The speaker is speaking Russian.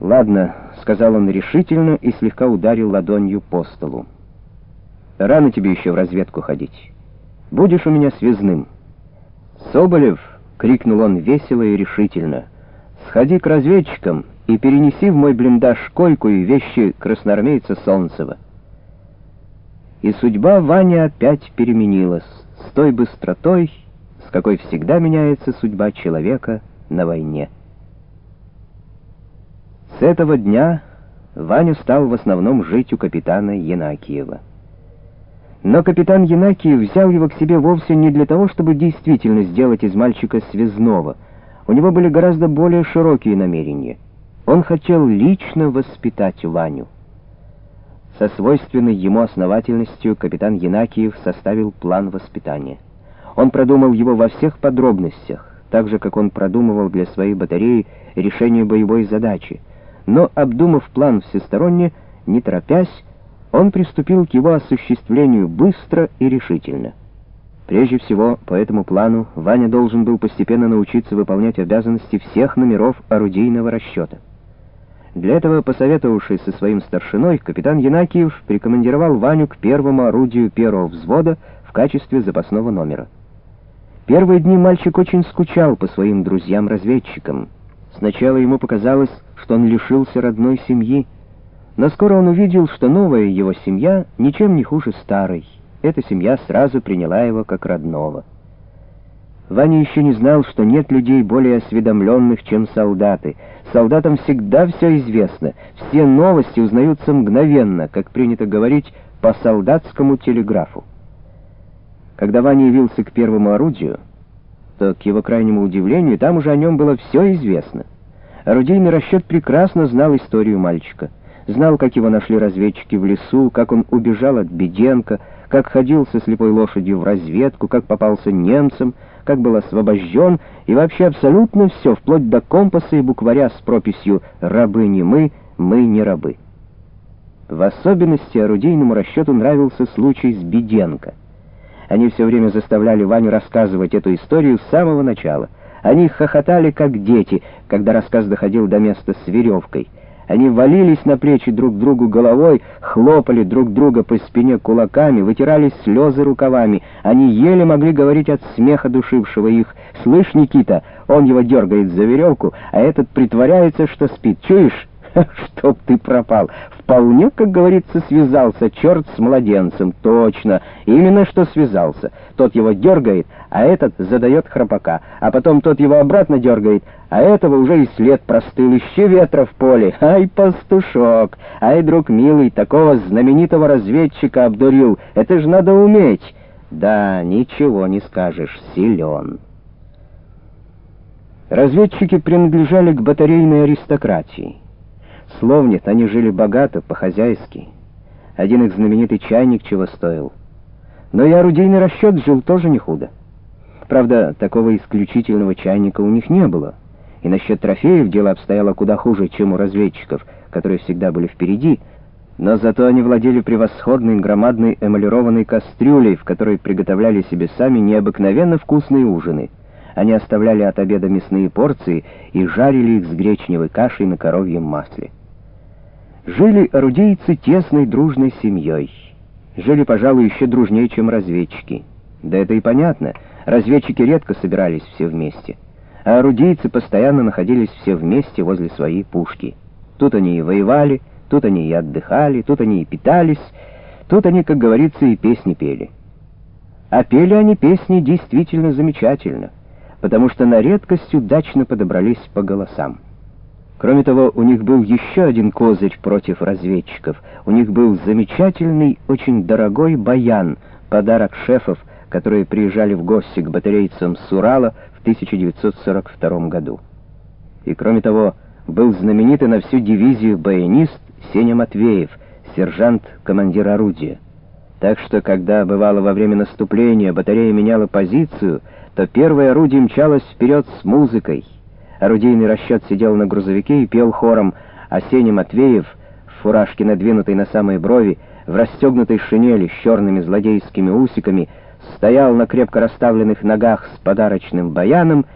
«Ладно», — сказал он решительно и слегка ударил ладонью по столу. «Рано тебе еще в разведку ходить. Будешь у меня связным». «Соболев!» — крикнул он весело и решительно. «Сходи к разведчикам и перенеси в мой блиндаж койку и вещи красноармейца Солнцева». И судьба Вани опять переменилась с той быстротой, с какой всегда меняется судьба человека на войне. С этого дня Ваня стал в основном жить у капитана Янакиева. Но капитан Янакиев взял его к себе вовсе не для того, чтобы действительно сделать из мальчика связного. У него были гораздо более широкие намерения. Он хотел лично воспитать Ваню. Со свойственной ему основательностью капитан Янакиев составил план воспитания. Он продумал его во всех подробностях, так же, как он продумывал для своей батареи решение боевой задачи — но, обдумав план всесторонне, не торопясь, он приступил к его осуществлению быстро и решительно. Прежде всего, по этому плану Ваня должен был постепенно научиться выполнять обязанности всех номеров орудийного расчета. Для этого, посоветовавшись со своим старшиной, капитан Янакиев прикомандировал Ваню к первому орудию первого взвода в качестве запасного номера. Первые дни мальчик очень скучал по своим друзьям-разведчикам. Сначала ему показалось, что он лишился родной семьи, но скоро он увидел, что новая его семья ничем не хуже старой. Эта семья сразу приняла его как родного. Ваня еще не знал, что нет людей более осведомленных, чем солдаты. Солдатам всегда все известно, все новости узнаются мгновенно, как принято говорить, по солдатскому телеграфу. Когда Ваня явился к первому орудию, то, к его крайнему удивлению, там уже о нем было все известно. Орудийный расчет прекрасно знал историю мальчика. Знал, как его нашли разведчики в лесу, как он убежал от Беденко, как ходил со слепой лошадью в разведку, как попался немцам, как был освобожден, и вообще абсолютно все, вплоть до компаса и букваря с прописью «рабы не мы, мы не рабы». В особенности орудийному расчету нравился случай с Беденко — они все время заставляли Ваню рассказывать эту историю с самого начала. Они хохотали, как дети, когда рассказ доходил до места с веревкой. Они валились на плечи друг другу головой, хлопали друг друга по спине кулаками, вытирали слезы рукавами. Они еле могли говорить от смеха душившего их. «Слышь, Никита, он его дергает за веревку, а этот притворяется, что спит. Чуешь?» «Чтоб ты пропал! Вполне, как говорится, связался черт с младенцем. Точно, именно что связался. Тот его дергает, а этот задает храпака. А потом тот его обратно дергает, а этого уже и след простыл. Ищи ветра в поле. Ай, пастушок! Ай, друг милый, такого знаменитого разведчика обдурил. Это же надо уметь!» «Да, ничего не скажешь, силен». Разведчики принадлежали к батарейной аристократии. Слов нет, они жили богато, по-хозяйски. Один их знаменитый чайник чего стоил. Но и орудийный расчет жил тоже не худо. Правда, такого исключительного чайника у них не было. И насчет трофеев дело обстояло куда хуже, чем у разведчиков, которые всегда были впереди, но зато они владели превосходной громадной эмалированной кастрюлей, в которой приготовляли себе сами необыкновенно вкусные ужины. Они оставляли от обеда мясные порции и жарили их с гречневой кашей на коровьем масле. Жили орудийцы тесной дружной семьей. Жили, пожалуй, еще дружнее, чем разведчики. Да это и понятно. Разведчики редко собирались все вместе. А орудийцы постоянно находились все вместе возле своей пушки. Тут они и воевали, тут они и отдыхали, тут они и питались, тут они, как говорится, и песни пели. А пели они песни действительно замечательно, потому что на редкость удачно подобрались по голосам. Кроме того, у них был еще один козырь против разведчиков. У них был замечательный, очень дорогой баян, подарок шефов, которые приезжали в гости к батарейцам с Урала в 1942 году. И кроме того, был знаменитый на всю дивизию баянист Сеня Матвеев, сержант-командир орудия. Так что, когда бывало во время наступления батарея меняла позицию, то первое орудие мчалось вперед с музыкой — Орудийный расчет сидел на грузовике и пел хором, а Сеня Матвеев, в фуражке надвинутой на самые брови, в расстегнутой шинели с черными злодейскими усиками, стоял на крепко расставленных ногах с подарочным баяном